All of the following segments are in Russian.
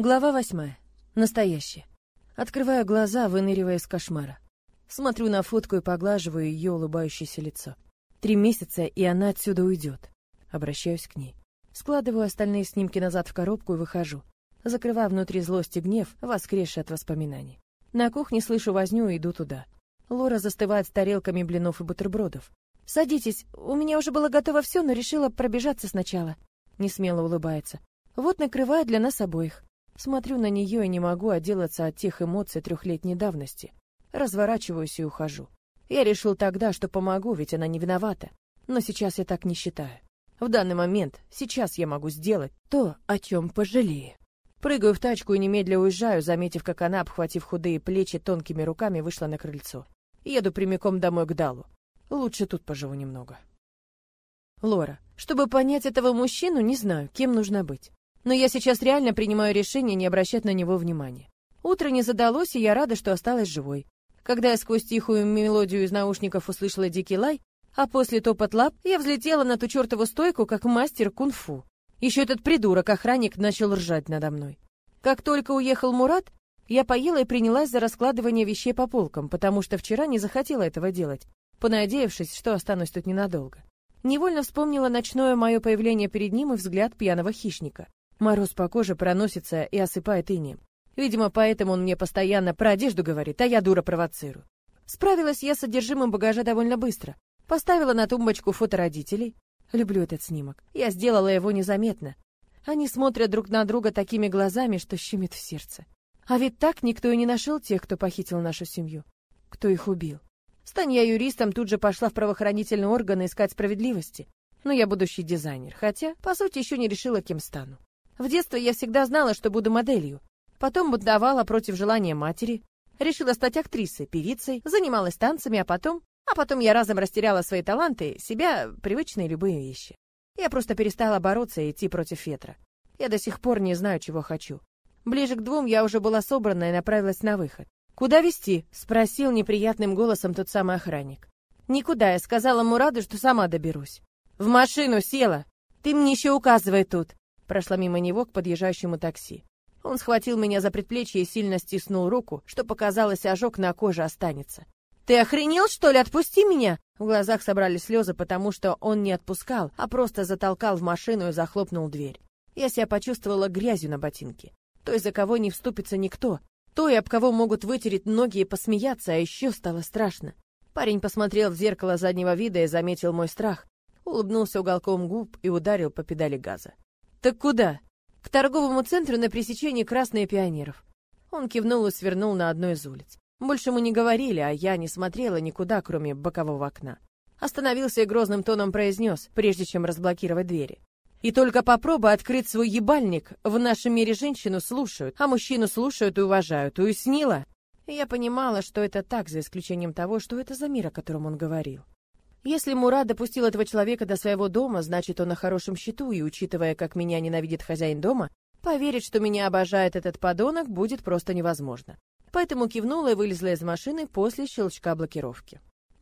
Глава восьмая. Настоящее. Открываю глаза, выныривая из кошмара. Смотрю на фотку и поглаживаю ее улыбающееся лицо. Три месяца, и она отсюда уйдет. Обращаюсь к ней. Складываю остальные снимки назад в коробку и выхожу. Закрываю внутри злость и гнев, воскресший от воспоминаний. На кухне слышу возню и иду туда. Лора застывает с тарелками блинов и бутербродов. «Садитесь, у меня уже было готово все, но решила пробежаться сначала». Несмело улыбается. «Вот накрываю для нас обоих. Смотрю на нее и не могу отделаться от тех эмоций трехлетней давности. Разворачиваюсь и ухожу. Я решил тогда, что помогу, ведь она не виновата. Но сейчас я так не считаю. В данный момент, сейчас я могу сделать то, о чем пожалею. Прыгаю в тачку и немедля уезжаю, заметив, как она, обхватив худые плечи, тонкими руками вышла на крыльцо. Еду прямиком домой к Далу. Лучше тут поживу немного. Лора, чтобы понять этого мужчину, не знаю, кем нужно быть. Но я сейчас реально принимаю решение не обращать на него внимания. Утро не задалось, и я рада, что осталась живой. Когда я сквозь тихую мелодию из наушников услышала дикий лай, а после топот лап, я взлетела на ту чертову стойку, как мастер кунг-фу. Еще этот придурок-охранник начал ржать надо мной. Как только уехал Мурат, я поела и принялась за раскладывание вещей по полкам, потому что вчера не захотела этого делать, понадеявшись, что останусь тут ненадолго. Невольно вспомнила ночное мое появление перед ним и взгляд пьяного хищника. Мороз по коже проносится и осыпает инеем. Видимо, поэтому он мне постоянно про одежду говорит, а я дура провоцирую. Справилась я с содержимым багажа довольно быстро. Поставила на тумбочку фото родителей. Люблю этот снимок. Я сделала его незаметно. Они смотрят друг на друга такими глазами, что щемит в сердце. А ведь так никто и не нашел тех, кто похитил нашу семью. Кто их убил. Стань я юристом, тут же пошла в правоохранительные органы искать справедливости. Но я будущий дизайнер, хотя, по сути, еще не решила, кем стану. В детстве я всегда знала, что буду моделью. Потом бунтовала против желания матери. Решила стать актрисой, певицей, занималась танцами, а потом... А потом я разом растеряла свои таланты, себя, привычные любые вещи. Я просто перестала бороться и идти против ветра. Я до сих пор не знаю, чего хочу. Ближе к двум я уже была собрана и направилась на выход. «Куда везти?» — спросил неприятным голосом тот самый охранник. «Никуда, я сказала Мураду, что сама доберусь». «В машину села! Ты мне еще указывай тут!» Прошла мимо него к подъезжающему такси. Он схватил меня за предплечье и сильно стиснул руку, что показалось, ожог на коже останется. «Ты охренел, что ли? Отпусти меня!» В глазах собрались слезы, потому что он не отпускал, а просто затолкал в машину и захлопнул дверь. Я себя почувствовала грязью на ботинке. Той, за кого не вступится никто. Той, об кого могут вытереть ноги и посмеяться, а еще стало страшно. Парень посмотрел в зеркало заднего вида и заметил мой страх. Улыбнулся уголком губ и ударил по педали газа. «Так куда?» «К торговому центру на пересечении Красные Пионеров». Он кивнул и свернул на одну из улиц. Больше мы не говорили, а я не смотрела никуда, кроме бокового окна. Остановился и грозным тоном произнес, прежде чем разблокировать двери. И только попробуй открыть свой ебальник, в нашем мире женщину слушают, а мужчину слушают и уважают. Уяснила? Я понимала, что это так, за исключением того, что это за мир, о котором он говорил. Если Мурат допустил этого человека до своего дома, значит, он на хорошем счету, и, учитывая, как меня ненавидит хозяин дома, поверить, что меня обожает этот подонок, будет просто невозможно. Поэтому кивнула и вылезла из машины после щелчка блокировки.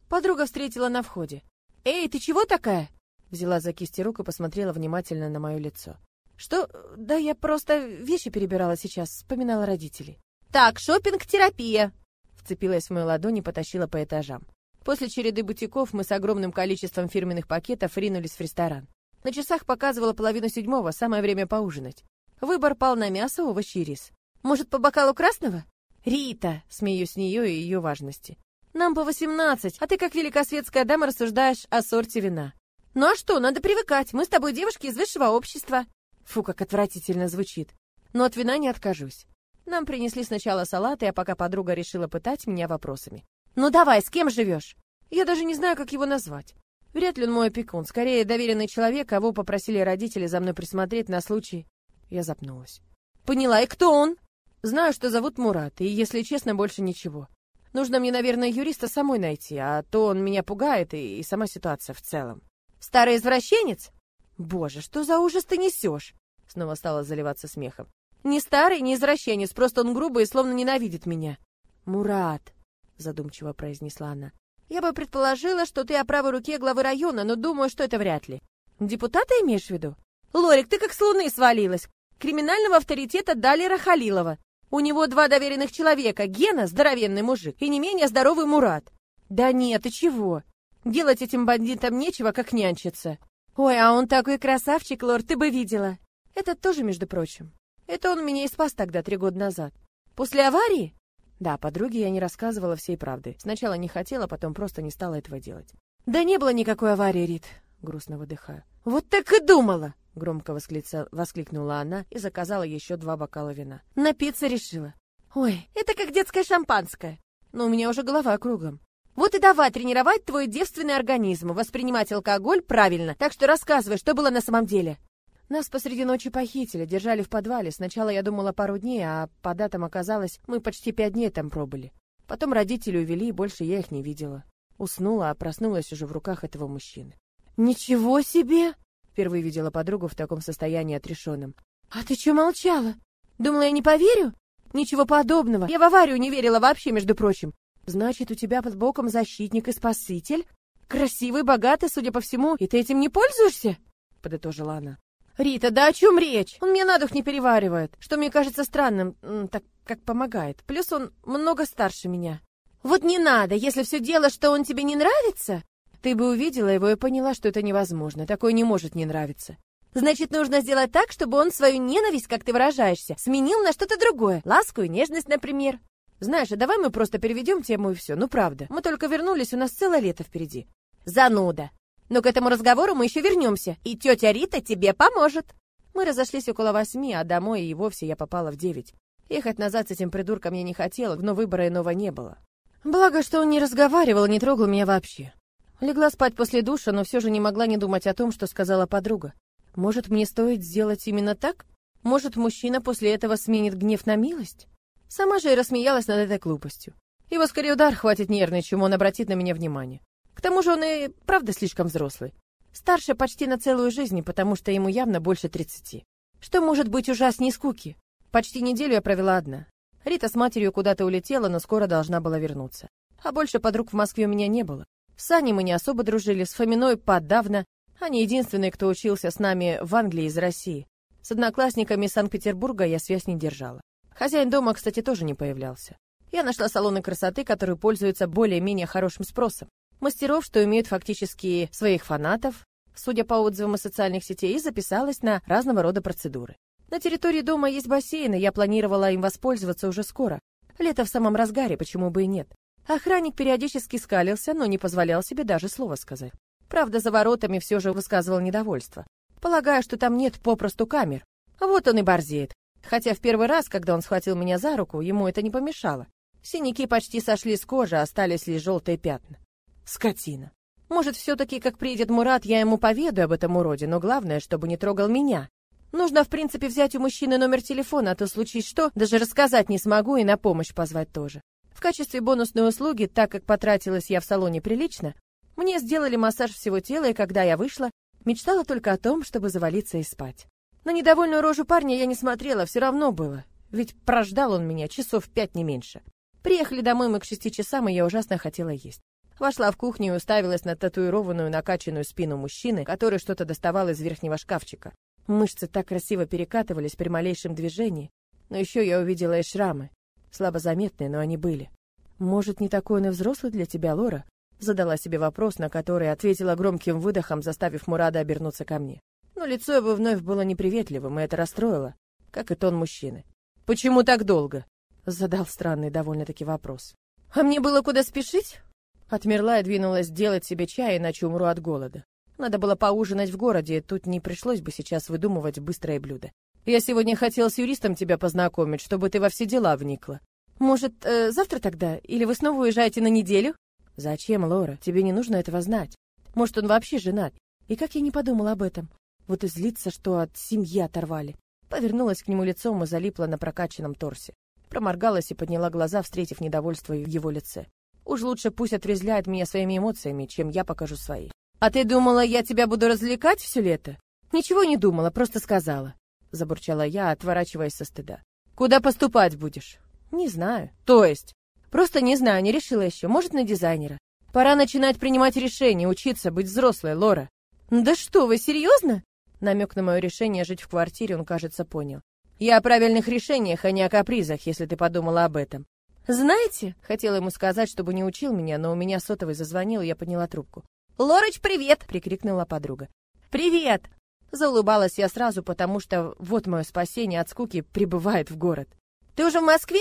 Подруга встретила на входе. «Эй, ты чего такая?» Взяла за кисти рук и посмотрела внимательно на мое лицо. «Что? Да я просто вещи перебирала сейчас, вспоминала родителей». «Так, шопинг терапия Вцепилась в мою ладонь и потащила по этажам. После череды бутиков мы с огромным количеством фирменных пакетов ринулись в ресторан. На часах показывало половину седьмого, самое время поужинать. Выбор пал на мясо, овощи и рис. «Может, по бокалу красного?» «Рита!» — смеюсь с нее и ее важности. «Нам по восемнадцать, а ты, как великосветская дама, рассуждаешь о сорте вина». «Ну а что, надо привыкать, мы с тобой девушки из высшего общества». Фу, как отвратительно звучит. Но от вина не откажусь. Нам принесли сначала салаты, а пока подруга решила пытать меня вопросами. «Ну давай, с кем живешь?» «Я даже не знаю, как его назвать. Вряд ли он мой опекун, скорее доверенный человек, кого попросили родители за мной присмотреть на случай...» Я запнулась. «Поняла, и кто он?» «Знаю, что зовут Мурат, и, если честно, больше ничего. Нужно мне, наверное, юриста самой найти, а то он меня пугает, и, и сама ситуация в целом». «Старый извращенец?» «Боже, что за ужас ты несешь?» Снова стала заливаться смехом. «Не старый, не извращенец, просто он грубый и словно ненавидит меня». «Мурат», задумчиво произнесла она. Я бы предположила, что ты о правой руке главы района, но думаю, что это вряд ли. Депутата имеешь в виду? Лорик, ты как с луны свалилась. криминального авторитета Далера Халилова. У него два доверенных человека, Гена, здоровенный мужик, и не менее здоровый Мурат. Да нет, ты чего? Делать этим бандитам нечего, как нянчиться. Ой, а он такой красавчик, Лор, ты бы видела. Это тоже, между прочим. Это он меня и спас тогда, три года назад. После аварии? Да, подруге я не рассказывала всей правды. Сначала не хотела, потом просто не стала этого делать. Да не было никакой аварии, Рит. Грустно выдыхаю. Вот так и думала! Громко восклица... воскликнула она и заказала еще два бокала вина. Напиться решила. Ой, это как детское шампанское. Но у меня уже голова кругом. Вот и давай тренировать твой девственный организм, воспринимать алкоголь правильно. Так что рассказывай, что было на самом деле. Нас посреди ночи похитили, держали в подвале. Сначала я думала пару дней, а по датам оказалось, мы почти пять дней там пробыли. Потом родители увели, и больше я их не видела. Уснула, а проснулась уже в руках этого мужчины. «Ничего себе!» Впервые видела подругу в таком состоянии отрешенном. «А ты что молчала? Думала, я не поверю?» «Ничего подобного. Я в аварию не верила вообще, между прочим. Значит, у тебя под боком защитник и спаситель? Красивый, богатый, судя по всему, и ты этим не пользуешься?» Подытожила она. «Рита, да о чем речь? Он мне на дух не переваривает, что мне кажется странным, так как помогает. Плюс он много старше меня». «Вот не надо, если все дело, что он тебе не нравится...» «Ты бы увидела его и поняла, что это невозможно. Такое не может не нравиться». «Значит, нужно сделать так, чтобы он свою ненависть, как ты выражаешься, сменил на что-то другое. Ласку и нежность, например». «Знаешь, а давай мы просто переведем тему и все. Ну, правда. Мы только вернулись, у нас целое лето впереди». «Зануда. Но к этому разговору мы еще вернемся, и тетя Рита тебе поможет. Мы разошлись около восьми, а домой и вовсе я попала в девять. Ехать назад с этим придурком я не хотела, но выбора иного не было. Благо, что он не разговаривал не трогал меня вообще. Легла спать после душа, но все же не могла не думать о том, что сказала подруга. Может, мне стоит сделать именно так? Может, мужчина после этого сменит гнев на милость? Сама же и рассмеялась над этой глупостью. Его скорее удар хватит нервный, чем он обратит на меня внимание. К тому же он и правда слишком взрослый. Старше почти на целую жизнь, потому что ему явно больше тридцати. Что может быть ужаснее скуки? Почти неделю я провела одна. Рита с матерью куда-то улетела, но скоро должна была вернуться. А больше подруг в Москве у меня не было. С Аней мы не особо дружили, с Фоминой подавно. Они единственные, кто учился с нами в Англии из России. С одноклассниками Санкт-Петербурга я связь не держала. Хозяин дома, кстати, тоже не появлялся. Я нашла салоны красоты, которые пользуются более-менее хорошим спросом мастеров, что имеют фактически своих фанатов, судя по отзывам из социальных сетей, и записалась на разного рода процедуры. На территории дома есть бассейн, и я планировала им воспользоваться уже скоро. Лето в самом разгаре, почему бы и нет. Охранник периодически скалился, но не позволял себе даже слова сказать. Правда, за воротами все же высказывал недовольство. Полагаю, что там нет попросту камер. Вот он и борзеет. Хотя в первый раз, когда он схватил меня за руку, ему это не помешало. Синяки почти сошли с кожи, остались лишь желтые пятна. Скотина. Может, все-таки, как приедет Мурат, я ему поведаю об этом уроде, но главное, чтобы не трогал меня. Нужно, в принципе, взять у мужчины номер телефона, а то случись что, даже рассказать не смогу и на помощь позвать тоже. В качестве бонусной услуги, так как потратилась я в салоне прилично, мне сделали массаж всего тела, и когда я вышла, мечтала только о том, чтобы завалиться и спать. На недовольную рожу парня я не смотрела, все равно было, ведь прождал он меня часов пять не меньше. Приехали домой мы к шести часам, и я ужасно хотела есть. Вошла в кухню и уставилась на татуированную накачанную спину мужчины, который что-то доставал из верхнего шкафчика. Мышцы так красиво перекатывались при малейшем движении, но еще я увидела и шрамы. Слабо заметные, но они были. «Может, не такой он и взрослый для тебя, Лора?» Задала себе вопрос, на который ответила громким выдохом, заставив Мурада обернуться ко мне. Но лицо его вновь было неприветливым, и это расстроило, как и тон мужчины. «Почему так долго?» Задал странный довольно-таки вопрос. «А мне было куда спешить?» Отмерла и двинулась делать себе чай, иначе умру от голода. Надо было поужинать в городе, тут не пришлось бы сейчас выдумывать быстрое блюдо. Я сегодня хотел с юристом тебя познакомить, чтобы ты во все дела вникла. Может, э, завтра тогда? Или вы снова уезжаете на неделю? Зачем, Лора? Тебе не нужно этого знать. Может, он вообще женат? И как я не подумала об этом? Вот и злится, что от семьи оторвали. Повернулась к нему лицом и залипла на прокачанном торсе. Проморгалась и подняла глаза, встретив недовольство в его лице. Уж лучше пусть отрезвляет меня своими эмоциями, чем я покажу свои. А ты думала, я тебя буду развлекать все лето? Ничего не думала, просто сказала. Забурчала я, отворачиваясь со стыда. Куда поступать будешь? Не знаю. То есть? Просто не знаю, не решила еще. Может, на дизайнера. Пора начинать принимать решения, учиться, быть взрослой, Лора. Да что вы, серьезно? Намек на мое решение жить в квартире он, кажется, понял. Я о правильных решениях, а не о капризах, если ты подумала об этом. Знаете, хотела ему сказать, чтобы не учил меня, но у меня сотовый зазвонил, и я подняла трубку. «Лорыч, привет!» — прикрикнула подруга. «Привет!» Заулыбалась я сразу, потому что вот мое спасение от скуки прибывает в город. «Ты уже в Москве?»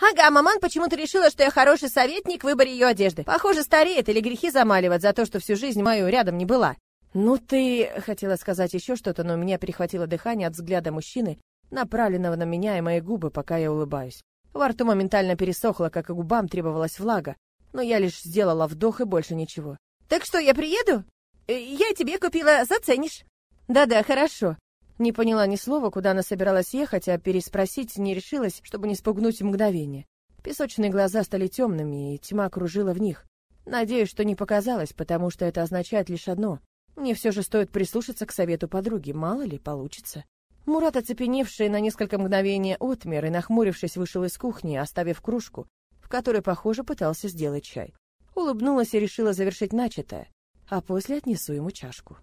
«Ага, маман почему-то решила, что я хороший советник в выборе ее одежды. Похоже, стареет или грехи замаливать за то, что всю жизнь мою рядом не была». «Ну ты...» — хотела сказать еще что-то, но у меня перехватило дыхание от взгляда мужчины, направленного на меня и мои губы, пока я улыбаюсь. Во рту моментально пересохло, как и губам требовалась влага, но я лишь сделала вдох и больше ничего. «Так что, я приеду? Э, я тебе купила, заценишь». «Да-да, хорошо». Не поняла ни слова, куда она собиралась ехать, а переспросить не решилась, чтобы не спугнуть мгновение. Песочные глаза стали темными, и тьма кружила в них. Надеюсь, что не показалось, потому что это означает лишь одно. Мне все же стоит прислушаться к совету подруги, мало ли получится. Мурат, оцепеневший на несколько мгновений отмер и, нахмурившись, вышел из кухни, оставив кружку, в которой, похоже, пытался сделать чай. Улыбнулась и решила завершить начатое, а после отнесу ему чашку.